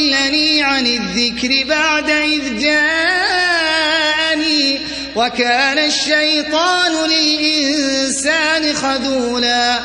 أضلني عن الذكر بعد إذ جاءني وكان الشيطان للإنسان خذولاً